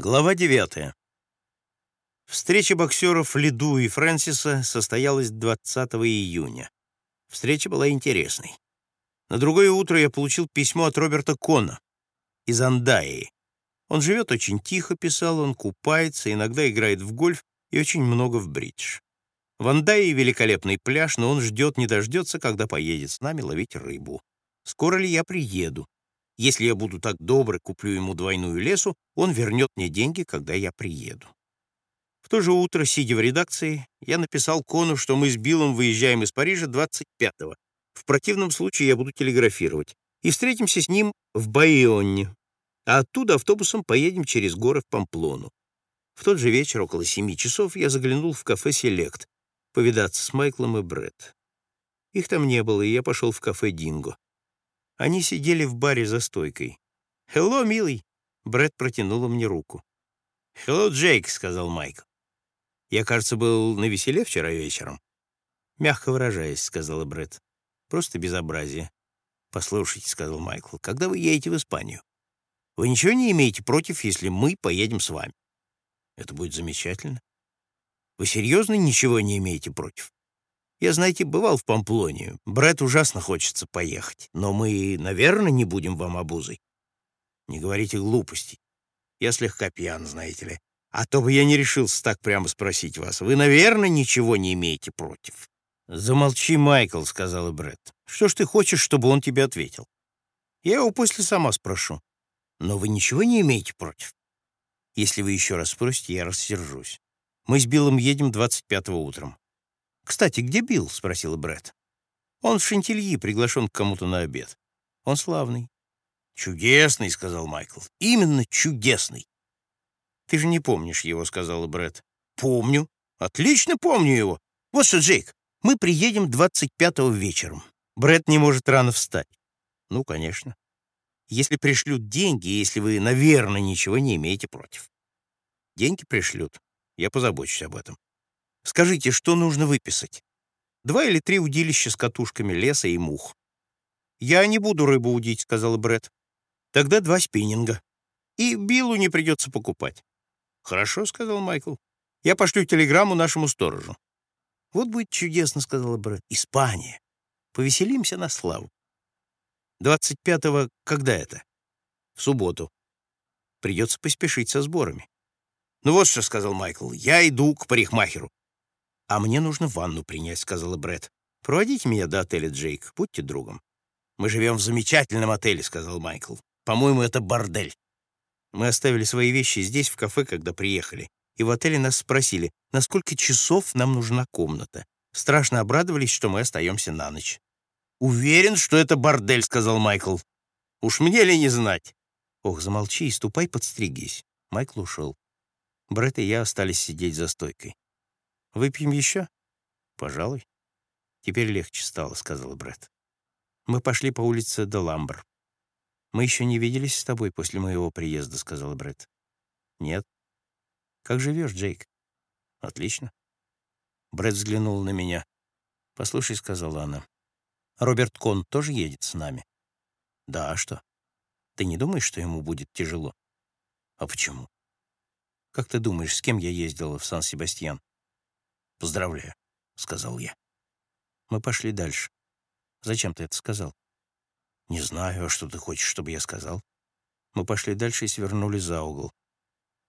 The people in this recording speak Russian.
Глава 9. Встреча боксеров Лиду и Фрэнсиса состоялась 20 июня. Встреча была интересной. На другое утро я получил письмо от Роберта Кона из Андаи. Он живет очень тихо, писал он, купается, иногда играет в гольф и очень много в бридж. В Андае великолепный пляж, но он ждет, не дождется, когда поедет с нами ловить рыбу. Скоро ли я приеду? Если я буду так добр куплю ему двойную лесу, он вернет мне деньги, когда я приеду. В то же утро, сидя в редакции, я написал Кону, что мы с Биллом выезжаем из Парижа 25-го. В противном случае я буду телеграфировать. И встретимся с ним в Байонне. А оттуда автобусом поедем через горы в Памплону. В тот же вечер, около семи часов, я заглянул в кафе «Селект» повидаться с Майклом и Бред. Их там не было, и я пошел в кафе «Динго». Они сидели в баре за стойкой. «Хелло, милый!» Брэд протянула мне руку. «Хелло, Джейк», — сказал Майкл. «Я, кажется, был на веселе вчера вечером». «Мягко выражаясь», — сказала Брэд. «Просто безобразие». «Послушайте», — сказал Майкл, — «когда вы едете в Испанию? Вы ничего не имеете против, если мы поедем с вами?» «Это будет замечательно». «Вы серьезно ничего не имеете против?» Я, знаете, бывал в Памплоне. Брат ужасно хочется поехать. Но мы, наверное, не будем вам обузой. Не говорите глупостей. Я слегка пьян, знаете ли. А то бы я не решился так прямо спросить вас. Вы, наверное, ничего не имеете против. «Замолчи, Майкл», — сказала Брэд. «Что ж ты хочешь, чтобы он тебе ответил?» «Я его после сама спрошу». «Но вы ничего не имеете против?» «Если вы еще раз спросите, я рассержусь. Мы с Биллом едем 25-го утром. «Кстати, где Билл?» — спросил Брэд. «Он в Шантильи приглашен к кому-то на обед. Он славный». «Чудесный», — сказал Майкл. «Именно чудесный». «Ты же не помнишь его», — сказала Брэд. «Помню. Отлично помню его. Вот что, Джейк, мы приедем 25-го вечером. Брэд не может рано встать». «Ну, конечно. Если пришлют деньги, если вы, наверное, ничего не имеете против». «Деньги пришлют. Я позабочусь об этом. Скажите, что нужно выписать? Два или три удилища с катушками леса и мух. «Я не буду рыбу удить», — сказал Бред. «Тогда два спиннинга. И Биллу не придется покупать». «Хорошо», — сказал Майкл. «Я пошлю телеграмму нашему сторожу». «Вот будет чудесно», — сказала Бред. «Испания. Повеселимся на славу». «Двадцать пятого когда это?» «В субботу. Придется поспешить со сборами». «Ну вот что», — сказал Майкл, — «я иду к парикмахеру. «А мне нужно ванну принять», — сказала Бред. «Проводите меня до отеля, Джейк. Будьте другом». «Мы живем в замечательном отеле», — сказал Майкл. «По-моему, это бордель». Мы оставили свои вещи здесь, в кафе, когда приехали. И в отеле нас спросили, на сколько часов нам нужна комната. Страшно обрадовались, что мы остаемся на ночь. «Уверен, что это бордель», — сказал Майкл. «Уж мне ли не знать?» «Ох, замолчи и ступай подстригись». Майкл ушел. Брэд и я остались сидеть за стойкой. Выпьем еще? Пожалуй. Теперь легче стало, сказал Брэд. Мы пошли по улице Деламбр. Мы еще не виделись с тобой после моего приезда, сказал Брэд. Нет. Как живешь, Джейк? Отлично. Брэд взглянул на меня. «Послушай», — сказала она, — «Роберт Кон тоже едет с нами?» «Да, а что? Ты не думаешь, что ему будет тяжело?» «А почему?» «Как ты думаешь, с кем я ездила в Сан-Себастьян?» «Поздравляю», — сказал я. Мы пошли дальше. «Зачем ты это сказал?» «Не знаю, а что ты хочешь, чтобы я сказал?» Мы пошли дальше и свернули за угол.